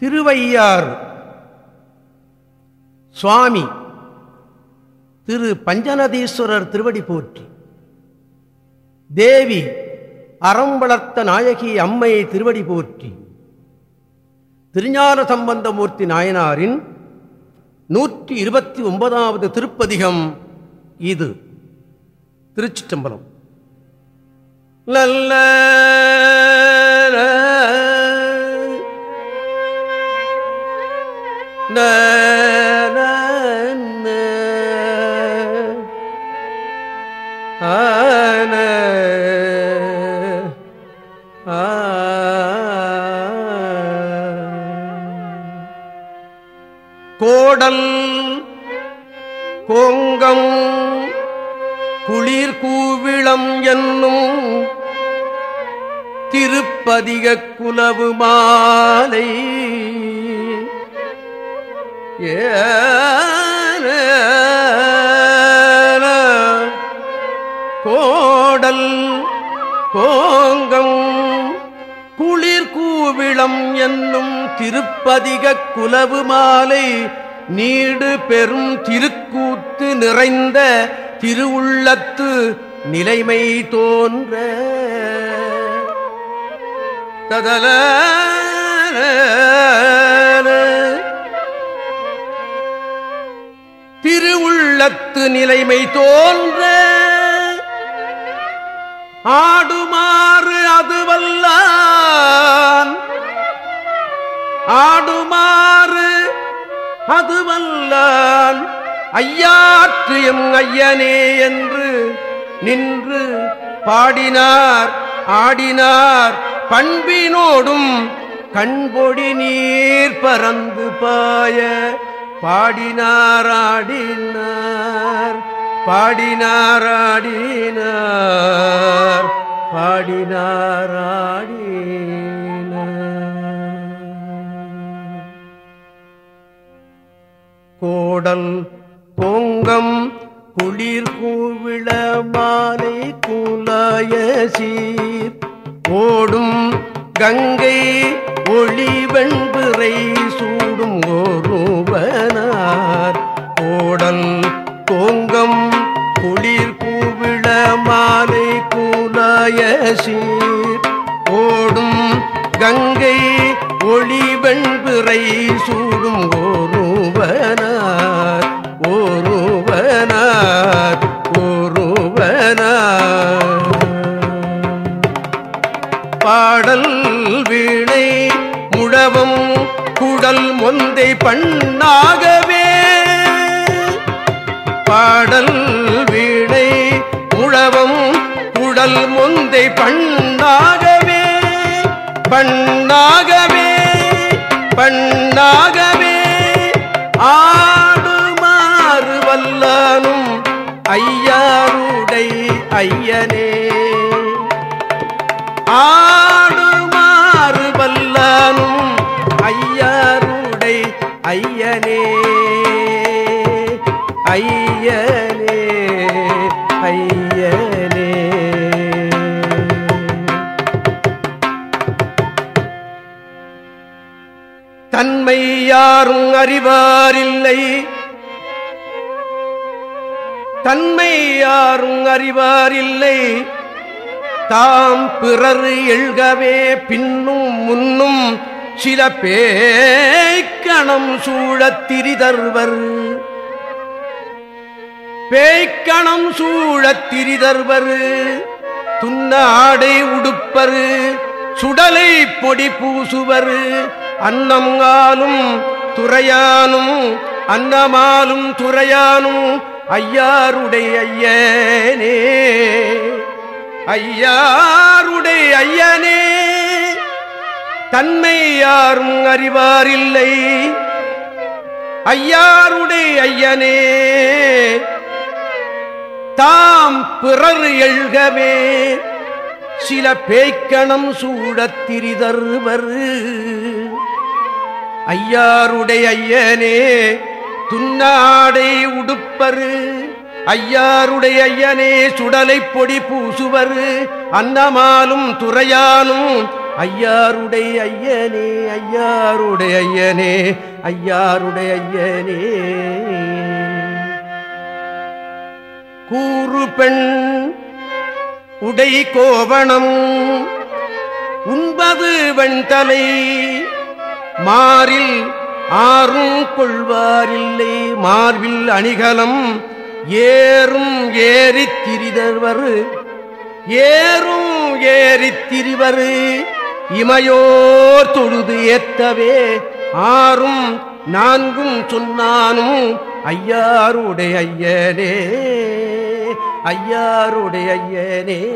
திருவையாறு. சுவாமி திரு பஞ்சநதீஸ்வரர் திருவடி போற்றி. தேவி அறம்பளத்த நாயகி அம்மை திருவடி போற்றி. திருஞான சம்பந்தமூர்த்தி நாயனாரின் நூற்றி இருபத்தி ஒன்பதாவது திருப்பதிகம் இது. திருச்சிற்றம்பலம். நல்ல கோடல் கோங்கம் குளிர் கூவிளம் என்னும் திருப்பதிக குலவு மாலை கோடல் கோங்கம் குளிர் கூவிளம் என்னும் திருப்பதிக குலவு மாலை நீடு பெரும் திருக்கூத்து நிறைந்த திருவுள்ளத்து நிலைமை தோன்ற. ததல திருவுள்ளத்து நிலைமை தோன்ற. ஆடுமாறு அதுவல்லான். ஆடுமாறு அதுவல்லான். ஐயாற்றியும் ஐயனே என்று நின்று பாடினார் ஆடினார். பண்பினோடும் கண்பொடி நீர் பறந்து பாய. பாடினாராடினார் பாடினாராடினார் பாடினார் கோடல் பொங்கம் குளிர் கூவிள மாலை கூலாய சீர். ஓடும் கங்கை ஒளிவெண்பிறை சூடும் சீர் ஓடும் கங்கை ஒளிவெண்பிறை சூடும் பண்ணாகவே பண்ணாகவே ஆடுமாறு வல்லானும் ஐயாருடை ஐயனே. ஆடுமாறு வல்லானும் ஐயாருடை ஐயனே. ஐயனே. யாரும் அறிவாரில்லை. தன்மை யாரும் அறிவாரில்லை. தாம் பிறர் எழுகவே பின்னும் முன்னும் சில பேய்க்கணம் சூழத் திரிதர்வர். பேய்க்கணம் சூழத் திரிதர்வர். துன்ன ஆடை உடுப்பரு. சுடலை பொடி பூசுவரு. அன்னம் துறையானும் அன்னமாலும் துறையானும் ஐயாருடைய ஐயனே. ஐயாருடைய ஐயனே தன்மை யாரும் அறிவாரில்லை. ஐயாருடைய ஐயனே தாம் பிறர் எழுகவே சில பேய்க்கணம் சூடத்திரிதருவர் ஐயாருடைய ஐயனே துன்னாடை உடுப்பரு. ஐயாருடைய ஐயனே சுடலை பொடி பூசுவரு. அன்னமாலும் துறையானும் ஐயாருடைய ஐயனே ஐயாருடைய ஐயனே ஐயாருடைய ஐயனே. கூறு பெண் உடை கோவணம் உண்பது வெண்தலை மாறில் ஆறும் கொள்வாரில்லை. மார்பில் அணிகலம் ஏறும் ஏறித் திரிதவர். ஏறும் ஏறித் திரிவர். இமையோர் தொழுது ஏத்தவே. ஆறும் நான்கும் சொன்னானும் ஐயாருடைய ஐயனே ஐயாருடைய ஐயனே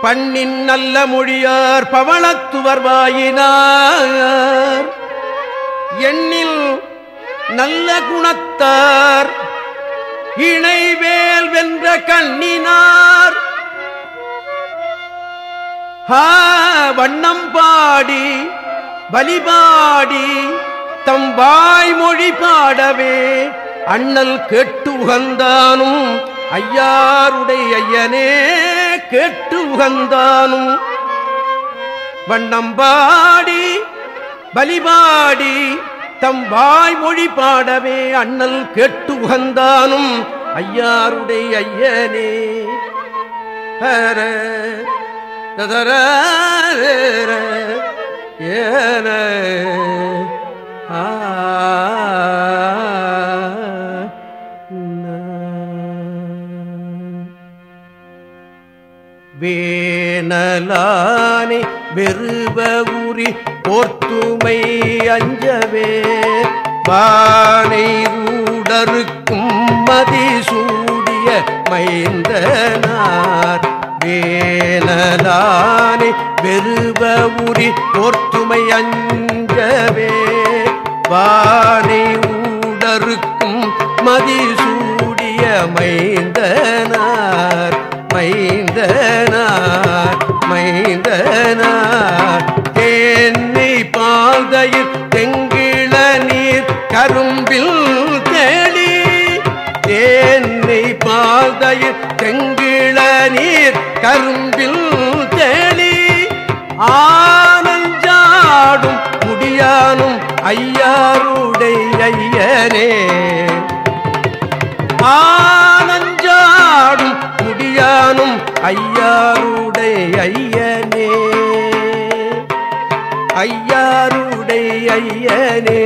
பண்ணின் நல்ல மொழியார் பவளத்துவர் வாயினார். எண்ணில் நல்ல குணத்தார். இணைவேல் வென்ற கண்ணினார். வண்ணம் பாடி வழிபாடி தம் வாய்மொழி பாடவே அண்ணல் கேட்டு உகந்தானும் ஐயாருடைய ஐயனே கேட்டு உகந்தானும் வண்ணம் பாடி பலிபாடி தம் வாய்மொழி பாடவே அண்ணல் கேட்டு உகந்தானும் ஐயாருடைய ஐயனே. ஹர ததர ஏன ஆ. வேனலானே உரி போர்த்துமை அஞ்சவே. வானை ஊடருக்கும் மதிசூடிய மைந்தனார். வேனலானே வெறுவ உரி போர்த்துமை அஞ்சவே. வானை ஊடருக்கும் மதிசூடிய மைந்தனார் முடியானும் ஐயாருடைய ஐயனே ஆனஞ்சாடும் முடியானும் ஐயாருடைய ஐயனே ஐயாருடைய ஐயனே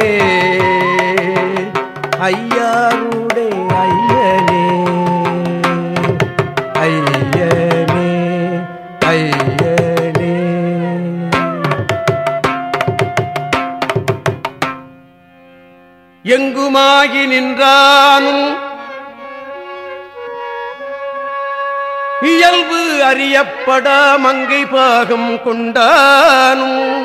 ஐயாருடைய எங்குமாகி நின்றானும்? இயல்பு அறியப்பட மங்கை பாகம் கொண்டானும்.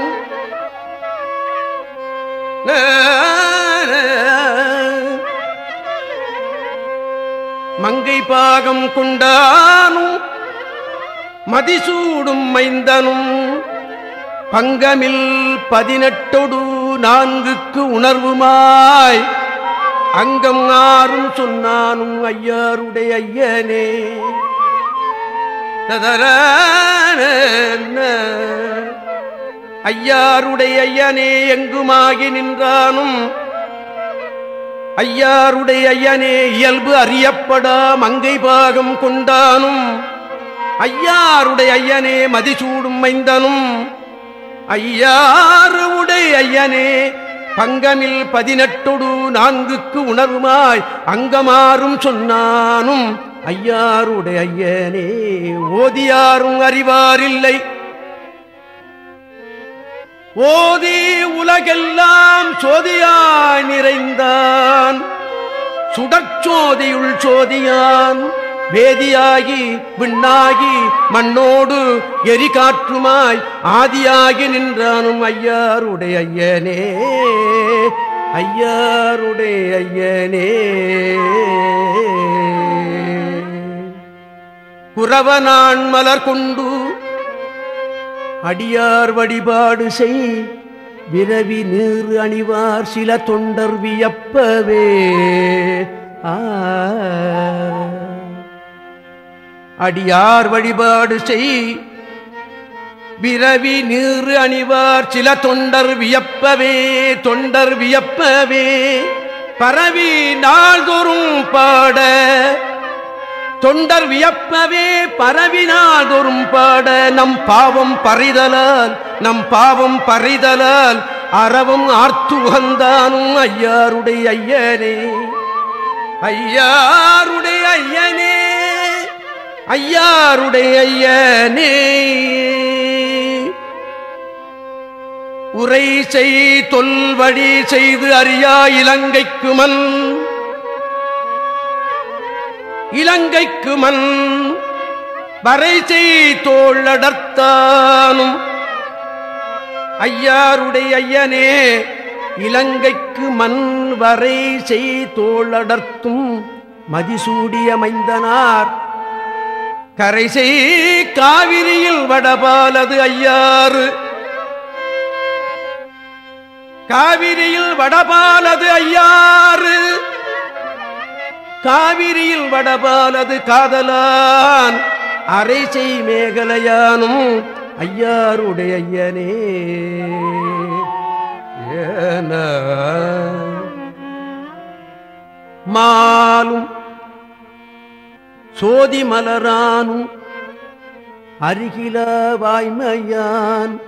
மங்கை பாகம் கொண்டானும். மதிசூடும் மைந்தனும் பங்கமில் பதினெட்டொடு நான்குக்கு உணர்வுமாய் அங்கம் ஆறும் சொன்னானும் ஐயாருடைய ஐயனே. ஐயாருடைய ஐயனே எங்குமாகி நின்றானும்? ஐயாருடைய ஐயனே இயல்பு அறியப்படா மங்கை பாகம் கொண்டானும்? ஐயாருடைய ஐயனே மதிசூடும் மைந்தனும்? ஐயாறு உடை ஐயனே பங்கமில் பதினெட்டொடு நான்குக்கு உணர்வுமாய் அங்கமாறும் சொன்னானும். ஐயாருடைய ஐயனே ஓதியாரும் அறிவாரில்லை. ஓதி உலகெல்லாம் சோதியாய் நிறைந்தான். சுடற்சோதியுள் சோதியான். வேதியாகி விண்ணாகி மண்ணோடு எரி காற்றுமாய் ஆதியாகி நின்றானும் ஐயாருடைய ஐயனே. ஐயாருடைய ஐயனே. குறவனான் மலர் கொண்டு அடியார் வழிபாடு செய். விரவி நீர் அணிவார் சில தொண்டர் வியப்பவே. ஆ. அடியார் வழிபாடு செய். விரவி நீர் அணிவார் சில தொண்டர் வியப்பவே தொண்டர் வியப்பவே. பரவி நாள்தோறும் பாட. தொண்டர் வியப்பவே பரவினாதொரும் பாட. நம் பாவம் பறிதலால் நம் பாவம் பறிதலால் அறவும் ஆர்த்து உகந்தானும் ஐயாருடைய ஐயனே. ஐயாருடைய ஐயனே. ஐயாருடைய ஐயனே. உரை செய் தொல்வழி செய்து அறியா இலங்கைக்கு மன் இலங்கைக்கு மண். வரை செய் தோளடர்த்தானும் ஐயாருடைய ஐயனே இலங்கைக்கு மண் வரை செய் தோளடர்த்தும் மதிசூடிய மைந்தனார் கரைசை காவிரியில் வடபாலது ஐயாறு. காவிரியில் வடபாலது ஐயாறு. காவிரியில் வடபாலது காதலான் அரைசை மேகலையானும் ஐயாருடைய ஐயனே. ஏன. மாலும் சோதி மலரானும் அருகில வாய்மையான்.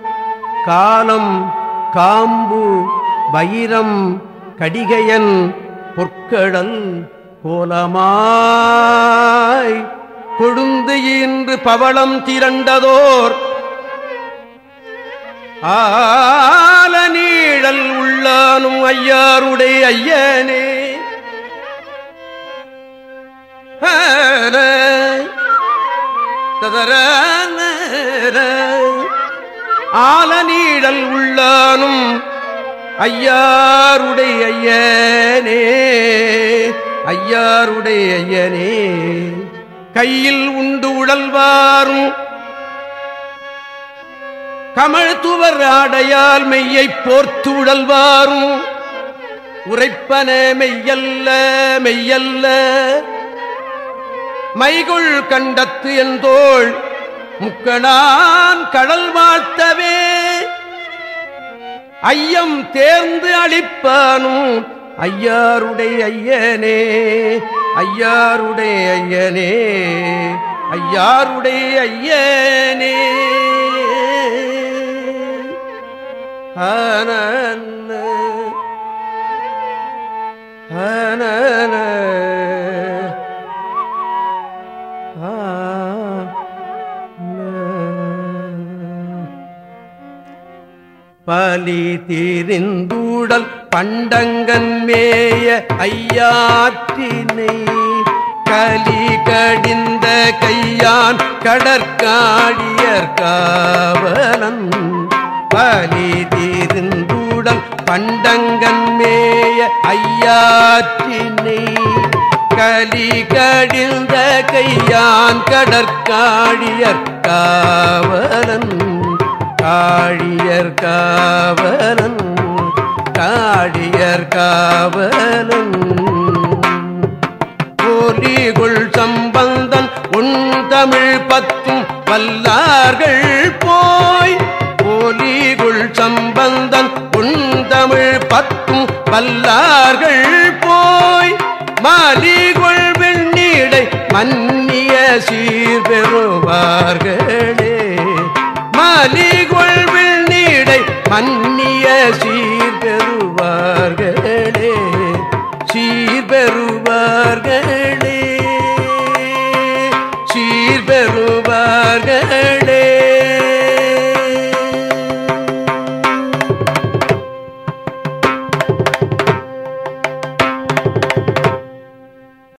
காலம் காம்பு வைரம் கடிகையன் பொற்கடல் கோலமாய். கொழுந்து இன்று பவளம் திரண்டதோர். ஆல நீழல் உள்ளானும் ஐயாருடைய ஐயனே. ததர, ஆல நீழல் உள்ளானும் ஐயாருடைய ஐயனே. ஐயாருடைய ஐயனே. கையில் உண்டு உழல்வாரும் கமழ் ஆடையால் மெய்யை போர்த்து உழல்வாரும். உரைப்பன மெய்யல்ல மெய்யல்ல. மைகுள் கண்டத்து என்போள் முக்கணான் கடல் வாழ்த்தவே. ஐயம் தேர்ந்து அளிப்பானும் ஐயாருடைய ஐயனே ஐயாருடைய ஐயனே ஐயாருடைய ஐயனே. ஆனன்ன ஆனன பலி தீரிந்தூடல் பண்டங்கன் மேய ஐயாற்றினை கலி கடிந்த கையான் கடற்காடியர் காவலன். பலி தீரிந்தூடல் பண்டங்கன் மேய ஐயாற்றினை கலி கடிந்த கையான் கடற்காடியர் காவலன். காழியர் காவலன் காழியர் காவலன். போலிகுள் சம்பந்தன் உன் தமிழ் பத்தும் வல்லார்கள் போய். போலிகுள் சம்பந்தன் உன் தமிழ் பத்தும் வல்லார்கள் போய். மாலிகுள் வெண்ணீடை மன்னிய சீர் பெறுவார்களே வெண்ணீடை மன்னிய சீ